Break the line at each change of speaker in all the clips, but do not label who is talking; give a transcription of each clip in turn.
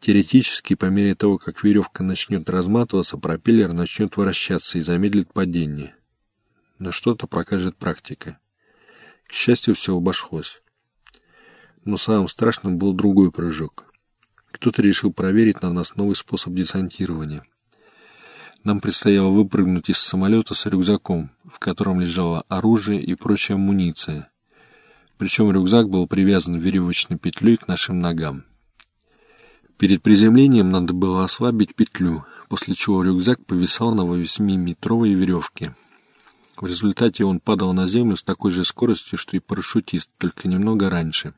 Теоретически, по мере того, как веревка начнет разматываться, пропеллер начнет вращаться и замедлит падение. Но что-то покажет практика. К счастью, все обошлось. Но самым страшным был другой прыжок. Кто-то решил проверить на нас новый способ десантирования. Нам предстояло выпрыгнуть из самолета с рюкзаком, в котором лежало оружие и прочая амуниция. Причем рюкзак был привязан веревочной петлей к нашим ногам. Перед приземлением надо было ослабить петлю, после чего рюкзак повисал на 8-метровой веревке. В результате он падал на землю с такой же скоростью, что и парашютист, только немного раньше.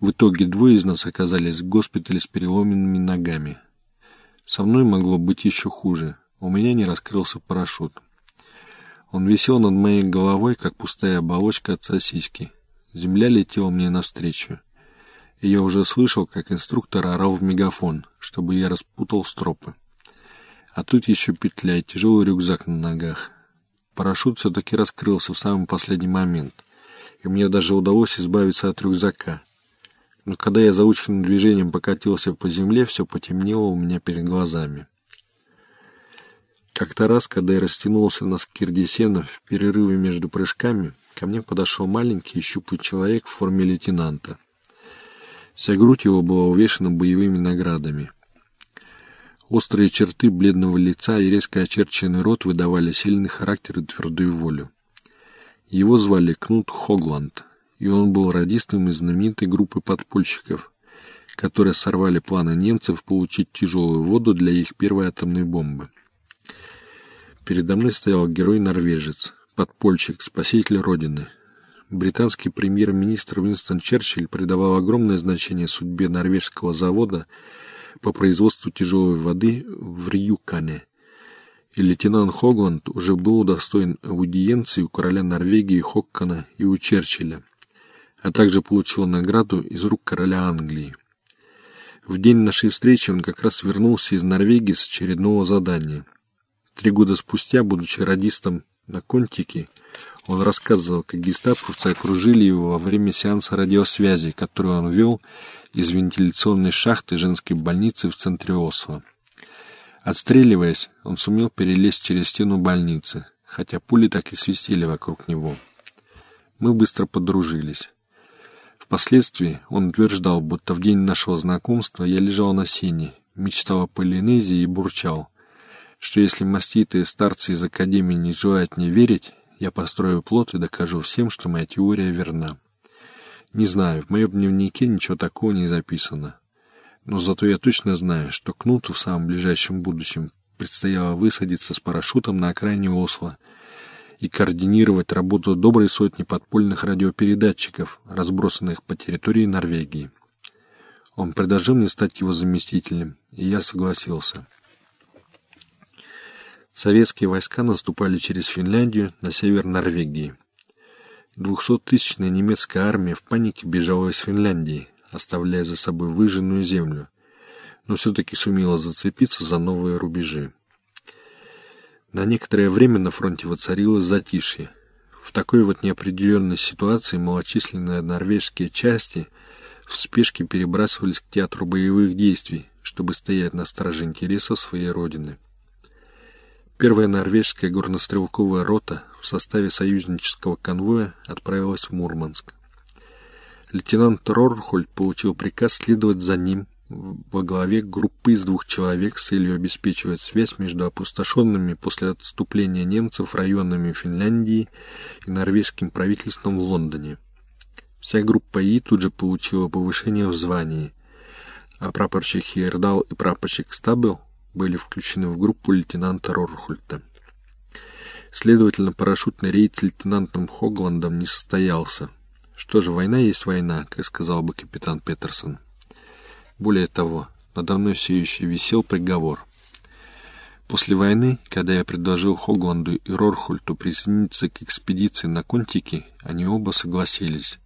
В итоге двое из нас оказались в госпитале с переломанными ногами. Со мной могло быть еще хуже. У меня не раскрылся парашют. Он висел над моей головой, как пустая оболочка от сосиски. Земля летела мне навстречу. И я уже слышал, как инструктор орал в мегафон, чтобы я распутал стропы. А тут еще петля и тяжелый рюкзак на ногах. Парашют все-таки раскрылся в самый последний момент, и мне даже удалось избавиться от рюкзака. Но когда я заученным движением покатился по земле, все потемнело у меня перед глазами. Как-то раз, когда я растянулся на скирдисена в перерыве между прыжками, ко мне подошел маленький и щуплый человек в форме лейтенанта. Вся грудь его была увешана боевыми наградами. Острые черты бледного лица и резко очерченный рот выдавали сильный характер и твердую волю. Его звали Кнут Хогланд, и он был радистом из знаменитой группы подпольщиков, которые сорвали планы немцев получить тяжелую воду для их первой атомной бомбы. Передо мной стоял герой-норвежец, подпольщик, спаситель Родины. Британский премьер-министр Уинстон Черчилль придавал огромное значение судьбе норвежского завода – по производству тяжелой воды в Рьюкане, и лейтенант Хогланд уже был удостоен аудиенции у короля Норвегии Хоккана и у Черчилля, а также получил награду из рук короля Англии. В день нашей встречи он как раз вернулся из Норвегии с очередного задания. Три года спустя, будучи радистом на Контике, он рассказывал, как гестаповцы окружили его во время сеанса радиосвязи, который он вел из вентиляционной шахты женской больницы в центре Осло. Отстреливаясь, он сумел перелезть через стену больницы, хотя пули так и свистели вокруг него. Мы быстро подружились. Впоследствии он утверждал, будто в день нашего знакомства я лежал на сене, мечтал о Полинезии и бурчал, что если маститые старцы из Академии не желают мне верить, я построю плод и докажу всем, что моя теория верна. Не знаю, в моем дневнике ничего такого не записано. Но зато я точно знаю, что Кнуту в самом ближайшем будущем предстояло высадиться с парашютом на окраине Осло и координировать работу доброй сотни подпольных радиопередатчиков, разбросанных по территории Норвегии. Он предложил мне стать его заместителем, и я согласился. Советские войска наступали через Финляндию на север Норвегии. Двухсоттысячная немецкая армия в панике бежала из Финляндии, оставляя за собой выжженную землю, но все-таки сумела зацепиться за новые рубежи. На некоторое время на фронте воцарилось затишье. В такой вот неопределенной ситуации малочисленные норвежские части в спешке перебрасывались к театру боевых действий, чтобы стоять на страже интересов своей родины. Первая норвежская горнострелковая рота в составе союзнического конвоя отправилась в Мурманск. Лейтенант Рорхольд получил приказ следовать за ним во главе группы из двух человек с целью обеспечивать связь между опустошенными после отступления немцев районами Финляндии и норвежским правительством в Лондоне. Вся группа И тут же получила повышение в звании, а прапорщик Хейердал и прапорщик Стабел были включены в группу лейтенанта Рорхульта. Следовательно, парашютный рейд с лейтенантом Хогландом не состоялся. Что же, война есть война, как сказал бы капитан Петерсон. Более того, надо мной все еще висел приговор. После войны, когда я предложил Хогланду и Рорхульту присоединиться к экспедиции на Контике, они оба согласились.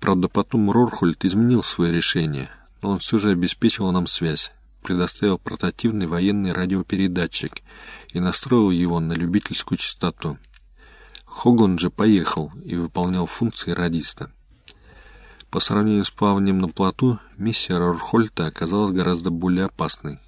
Правда, потом Рорхульт изменил свое решение, но он все же обеспечил нам связь предоставил портативный военный радиопередатчик и настроил его на любительскую частоту. Хоган же поехал и выполнял функции радиста. По сравнению с плаванием на плоту, миссия Рорхольта оказалась гораздо более опасной,